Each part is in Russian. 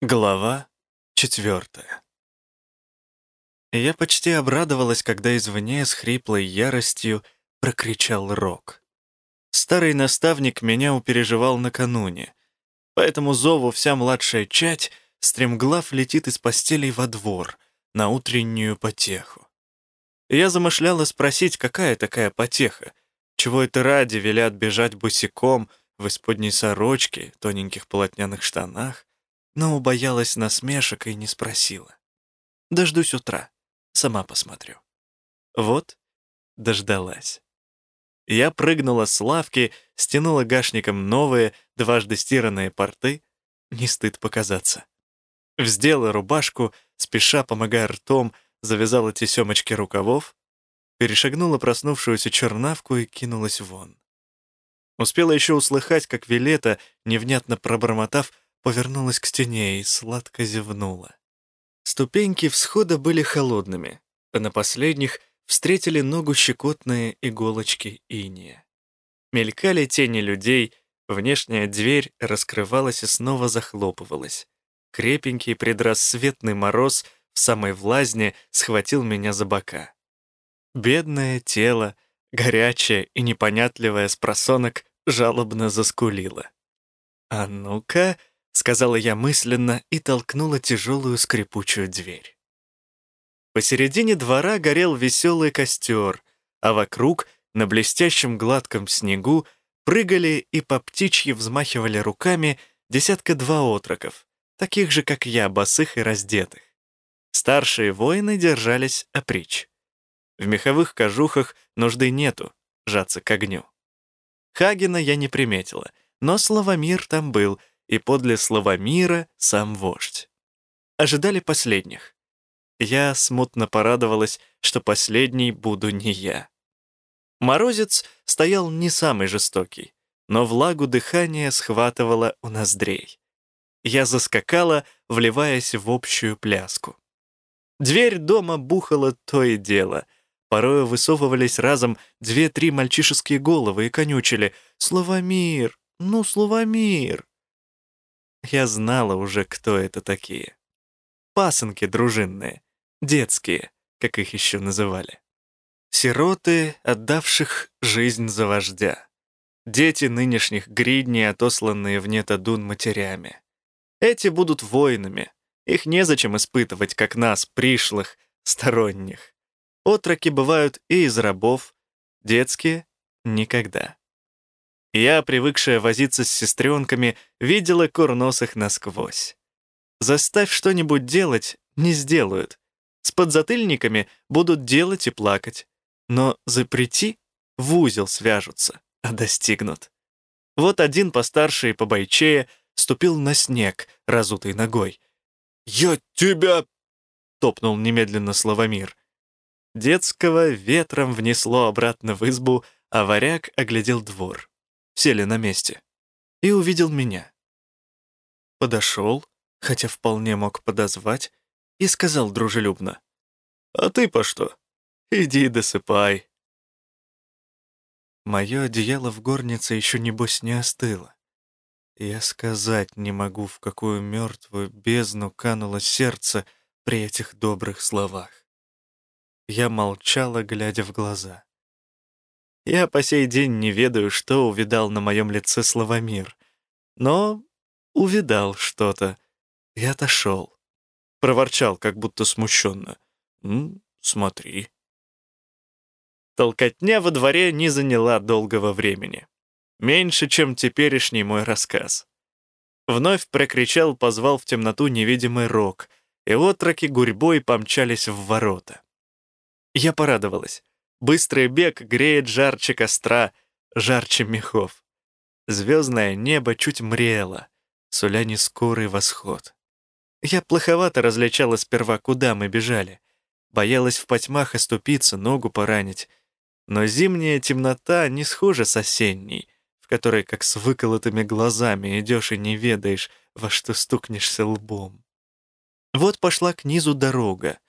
Глава четвертая. Я почти обрадовалась, когда извне с хриплой яростью прокричал Рок. Старый наставник меня упереживал накануне, поэтому зову вся младшая чать стремглав летит из постелей во двор на утреннюю потеху. Я замышляла спросить, какая такая потеха, чего это ради велят бежать босиком в исподней сорочке, тоненьких полотняных штанах, но убоялась насмешек и не спросила. Дождусь утра, сама посмотрю. Вот, дождалась. Я прыгнула с лавки, стянула гашником новые, дважды стиранные порты. Не стыд показаться. Вздела рубашку, спеша, помогая ртом, завязала тесемочки рукавов, перешагнула проснувшуюся чернавку и кинулась вон. Успела еще услыхать, как Вилета, невнятно пробормотав, повернулась к стене и сладко зевнула. Ступеньки всхода были холодными, а на последних встретили ногу щекотные иголочки иния. Мелькали тени людей, внешняя дверь раскрывалась и снова захлопывалась. Крепенький предрассветный мороз в самой влазне схватил меня за бока. Бедное тело, горячее и непонятливое с просонок, жалобно заскулило. «А ну-ка, сказала я мысленно и толкнула тяжелую скрипучую дверь. Посередине двора горел веселый костер, а вокруг, на блестящем гладком снегу, прыгали и по птичьи взмахивали руками десятка-два отроков, таких же, как я, босых и раздетых. Старшие воины держались опричь. В меховых кожухах нужды нету, жаться к огню. Хагена я не приметила, но Славомир там был, и подле слова мира сам вождь. Ожидали последних. Я смутно порадовалась, что последний буду не я. Морозец стоял не самый жестокий, но влагу дыхания схватывало у ноздрей. Я заскакала, вливаясь в общую пляску. Дверь дома бухала то и дело. Порою высовывались разом две-три мальчишеские головы и конючили «Словомир! Ну, Словомир!» Я знала уже, кто это такие. Пасынки дружинные, детские, как их еще называли. Сироты, отдавших жизнь за вождя. Дети нынешних гридней, отосланные в Нетадун матерями. Эти будут воинами. Их незачем испытывать, как нас, пришлых, сторонних. Отроки бывают и из рабов, детские — никогда. Я, привыкшая возиться с сестренками, видела курносых насквозь. Заставь что-нибудь делать, не сделают. С подзатыльниками будут делать и плакать. Но запрети, в узел свяжутся, а достигнут. Вот один постарше и побойчее ступил на снег, разутый ногой. «Я тебя...» — топнул немедленно Славомир. Детского ветром внесло обратно в избу, а варяг оглядел двор сели на месте, и увидел меня. Подошел, хотя вполне мог подозвать, и сказал дружелюбно, «А ты по что? Иди досыпай». Мое одеяло в горнице еще небось не остыло. Я сказать не могу, в какую мертвую бездну кануло сердце при этих добрых словах. Я молчала, глядя в глаза. Я по сей день не ведаю, что увидал на моем лице Славомир. Но увидал что-то и отошел. Проворчал, как будто смущенно. «М, смотри». Толкотня во дворе не заняла долгого времени. Меньше, чем теперешний мой рассказ. Вновь прокричал, позвал в темноту невидимый рог, и отроки гурьбой помчались в ворота. Я порадовалась. Быстрый бег греет жарче костра, жарче мехов. Звездное небо чуть мрело, суля нескорый восход. Я плоховато различала сперва, куда мы бежали. Боялась в потьмах оступиться, ногу поранить. Но зимняя темнота не схожа с осенней, в которой, как с выколотыми глазами, идешь и не ведаешь, во что стукнешься лбом. Вот пошла к низу дорога.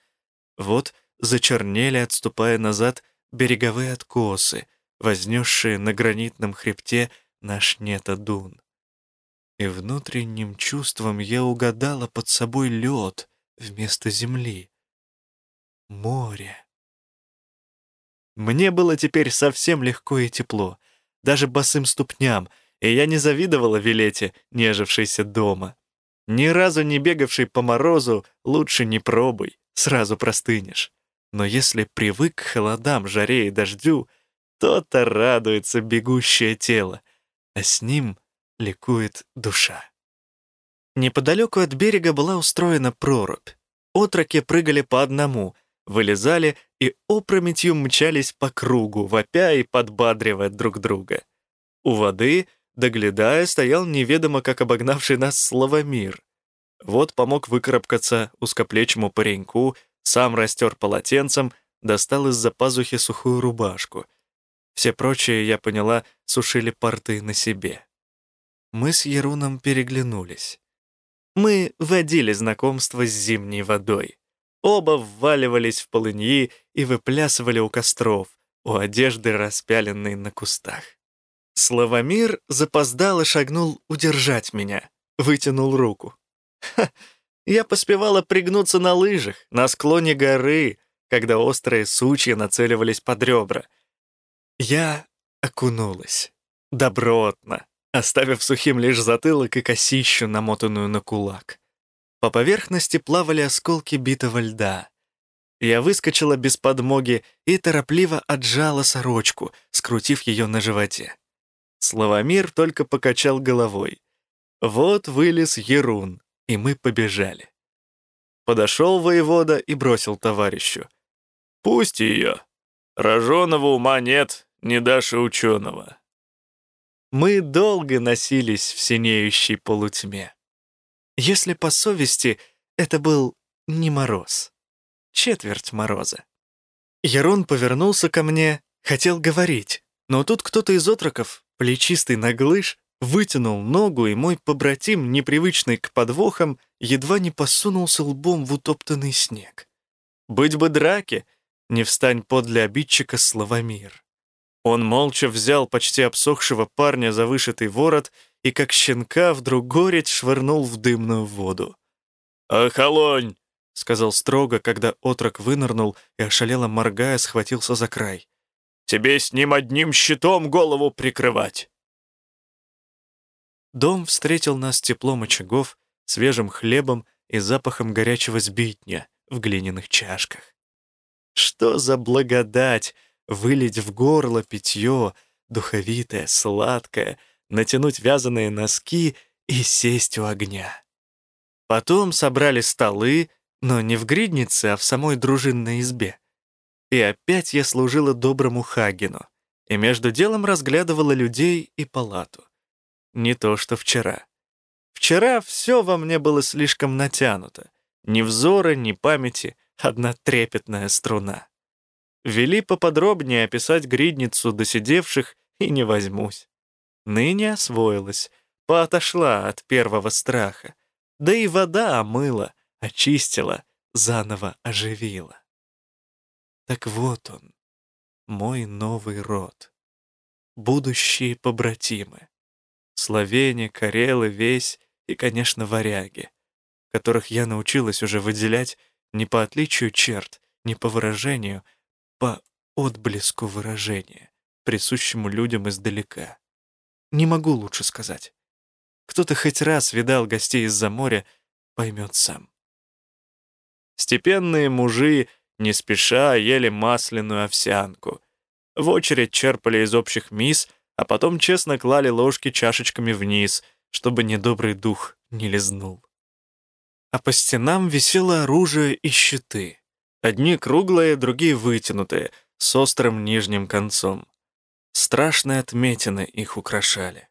Вот зачернели, отступая назад, береговые откосы, вознесшие на гранитном хребте наш Нетадун. и внутренним чувством я угадала под собой лед вместо земли. Море. Мне было теперь совсем легко и тепло, даже босым ступням, и я не завидовала Вилете, нежившейся дома. Ни разу не бегавший по морозу, лучше не пробуй, сразу простынешь. Но если привык к холодам, жаре и дождю, то-то радуется бегущее тело, а с ним ликует душа. Неподалеку от берега была устроена прорубь. Отроки прыгали по одному, вылезали и опрометью мчались по кругу, вопя и подбадривая друг друга. У воды, доглядая, стоял неведомо как обогнавший нас Славомир. Вот помог выкарабкаться узкоплечему пареньку, сам растер полотенцем, достал из-за пазухи сухую рубашку. Все прочие, я поняла, сушили порты на себе. Мы с Еруном переглянулись. Мы водили знакомство с зимней водой. Оба вваливались в полыньи и выплясывали у костров, у одежды, распяленной на кустах. Славомир запоздало шагнул удержать меня, вытянул руку. Ха, я поспевала пригнуться на лыжах, на склоне горы, когда острые сучья нацеливались под ребра. Я окунулась. Добротно, оставив сухим лишь затылок и косищу, намотанную на кулак. По поверхности плавали осколки битого льда. Я выскочила без подмоги и торопливо отжала сорочку, скрутив ее на животе. Славомир только покачал головой. Вот вылез Ерун, и мы побежали. Подошел воевода и бросил товарищу. «Пусть ее. Роженого ума нет, не дашь ученого». Мы долго носились в синеющей полутьме. Если по совести, это был не мороз. Четверть мороза. Ярон повернулся ко мне, хотел говорить, но тут кто-то из отроков, плечистый наглыш, вытянул ногу, и мой побратим, непривычный к подвохам, едва не посунулся лбом в утоптанный снег. Быть бы драки, не встань подле обидчика Славомир. Он молча взял почти обсохшего парня за вышитый ворот и, как щенка, вдруг горечь швырнул в дымную воду. «Охолонь!» — сказал строго, когда отрок вынырнул и, ошалело моргая, схватился за край. «Тебе с ним одним щитом голову прикрывать!» Дом встретил нас теплом очагов, свежим хлебом и запахом горячего сбитня в глиняных чашках. Что за благодать вылить в горло питье, духовитое, сладкое, натянуть вязаные носки и сесть у огня. Потом собрали столы, но не в гриднице, а в самой дружинной избе. И опять я служила доброму Хагину, и между делом разглядывала людей и палату. Не то, что вчера. Вчера все во мне было слишком натянуто. Ни взора, ни памяти, одна трепетная струна. Вели поподробнее описать гридницу досидевших и не возьмусь. Ныне освоилась, поотошла от первого страха. Да и вода омыла, очистила, заново оживила. Так вот он, мой новый род. Будущие побратимы. Словени, карелы, весь и, конечно, варяги, которых я научилась уже выделять не по отличию черт, не по выражению, по отблеску выражения, присущему людям издалека. Не могу лучше сказать. Кто-то хоть раз видал гостей из-за моря, поймет сам. Степенные мужи не спеша ели масляную овсянку. В очередь черпали из общих мис, а потом честно клали ложки чашечками вниз, чтобы недобрый дух не лизнул. А по стенам висело оружие и щиты. Одни круглые, другие вытянутые, с острым нижним концом. Страшные отметины их украшали.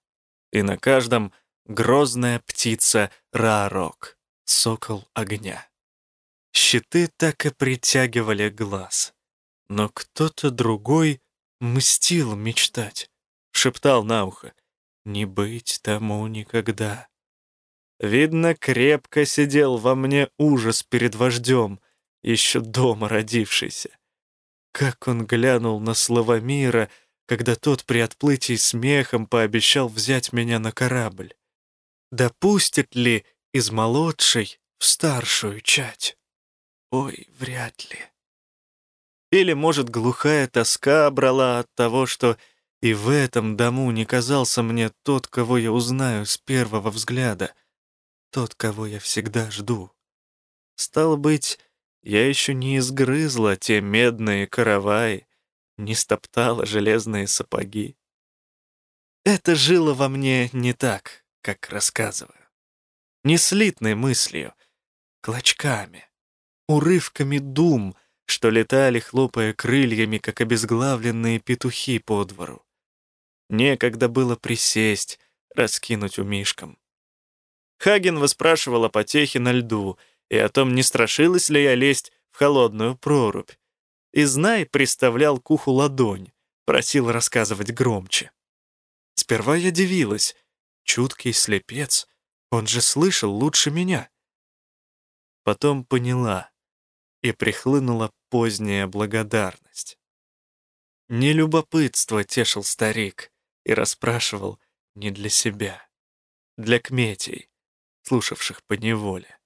И на каждом грозная птица Раарок, сокол огня. Щиты так и притягивали глаз. Но кто-то другой мстил мечтать, шептал на ухо. «Не быть тому никогда». Видно, крепко сидел во мне ужас перед вождем, еще дома родившийся. Как он глянул на слова мира, когда тот при отплытии смехом пообещал взять меня на корабль. допустит ли из молодшей в старшую чать? Ой, вряд ли. Или, может, глухая тоска брала от того, что и в этом дому не казался мне тот, кого я узнаю с первого взгляда, тот, кого я всегда жду. Стало быть, я еще не изгрызла те медные караваи, не стоптала железные сапоги. Это жило во мне не так, как рассказываю. Не слитной мыслью, клочками, урывками дум, что летали, хлопая крыльями, как обезглавленные петухи по двору. Некогда было присесть, раскинуть умишкам. Хаген выспрашивал о потехе на льду и о том, не страшилась ли я лезть в холодную прорубь. И знай, приставлял к уху ладонь, просил рассказывать громче. Сперва я дивилась. Чуткий слепец, он же слышал лучше меня. Потом поняла, и прихлынула поздняя благодарность. Не любопытство тешил старик и расспрашивал не для себя, для кметей, слушавших по неволе.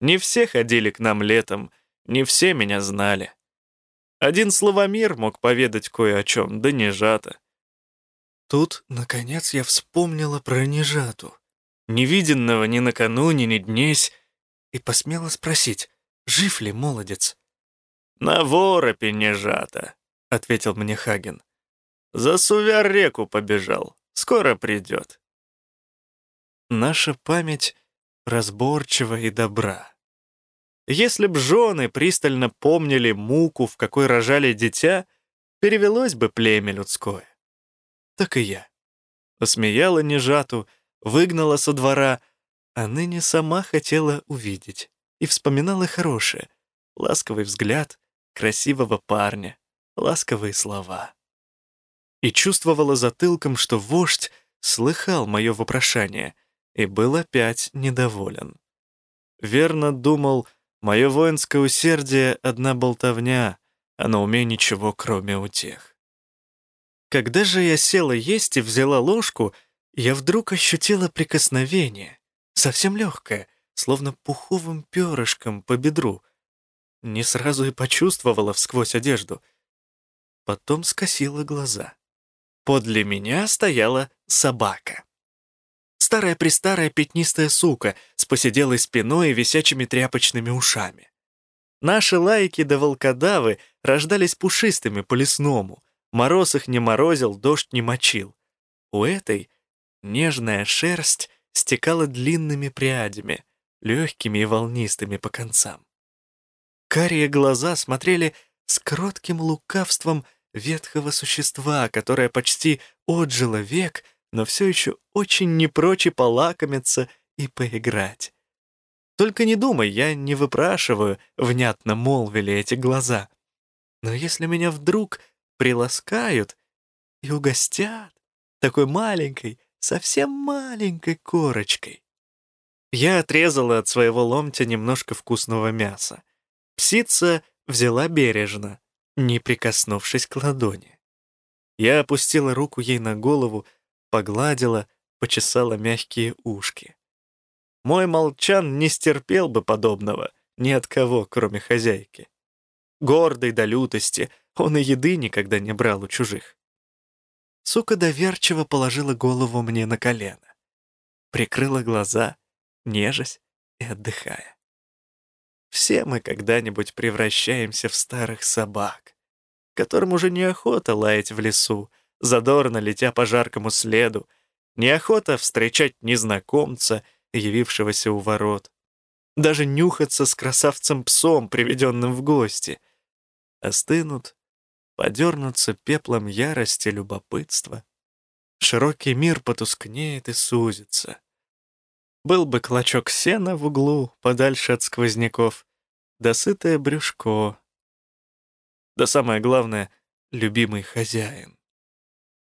Не все ходили к нам летом, не все меня знали. Один словомир мог поведать кое о чем, да не жато. Тут, наконец, я вспомнила про нежату, невиденного ни накануне, ни днесь, и посмела спросить, жив ли молодец. «На воропе нежато», — ответил мне Хаген. «За Сувяр реку побежал, скоро придет». Наша память разборчива и добра. Если б жены пристально помнили муку, в какой рожали дитя, перевелось бы племя людское. Так и я. Посмеяла нежату, выгнала со двора, а ныне сама хотела увидеть и вспоминала хорошее, ласковый взгляд красивого парня, ласковые слова. И чувствовала затылком, что вождь слыхал мое вопрошание и был опять недоволен. Верно думал, мое воинское усердие — одна болтовня, а на уме ничего, кроме утех. Когда же я села есть и взяла ложку, я вдруг ощутила прикосновение, совсем легкое, словно пуховым перышком по бедру. Не сразу и почувствовала всквозь одежду. Потом скосила глаза. Подле меня стояла собака. Старая-престарая пятнистая сука с посиделой спиной и висячими тряпочными ушами. Наши лайки да волкодавы рождались пушистыми по-лесному. Мороз их не морозил, дождь не мочил. У этой нежная шерсть стекала длинными прядями, легкими и волнистыми по концам. Карие глаза смотрели с кротким лукавством ветхого существа, которое почти отжило век, но все еще очень не прочь полакомиться и поиграть. Только не думай, я не выпрашиваю, внятно молвили эти глаза. Но если меня вдруг приласкают и угостят такой маленькой, совсем маленькой корочкой, я отрезала от своего ломтя немножко вкусного мяса. Псица взяла бережно, не прикоснувшись к ладони. Я опустила руку ей на голову, погладила, почесала мягкие ушки. Мой молчан не стерпел бы подобного ни от кого, кроме хозяйки. Гордый до лютости, он и еды никогда не брал у чужих. Сука доверчиво положила голову мне на колено. Прикрыла глаза — нежась и отдыхая. Все мы когда-нибудь превращаемся в старых собак, которым уже неохота лаять в лесу, задорно летя по жаркому следу, неохота встречать незнакомца, явившегося у ворот, даже нюхаться с красавцем-псом, приведенным в гости. Остынут, подернутся пеплом ярости любопытства. Широкий мир потускнеет и сузится. Был бы клочок сена в углу, подальше от сквозняков, да сытое брюшко. Да самое главное — любимый хозяин,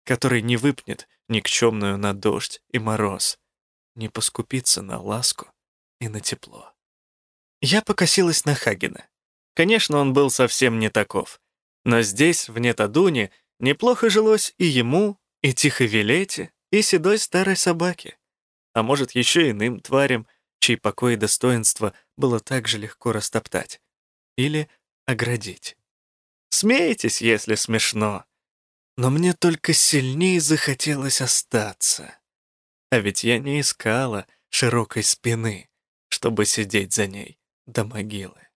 который не выпнет никчемную на дождь и мороз, не поскупится на ласку и на тепло. Я покосилась на Хагена. Конечно, он был совсем не таков. Но здесь, в Нетадуне, неплохо жилось и ему, и Тиховилете, и седой старой собаке. А может, еще иным тварям, чей покой и достоинство было так же легко растоптать. Или оградить. Смейтесь, если смешно. Но мне только сильнее захотелось остаться. А ведь я не искала широкой спины, чтобы сидеть за ней до могилы.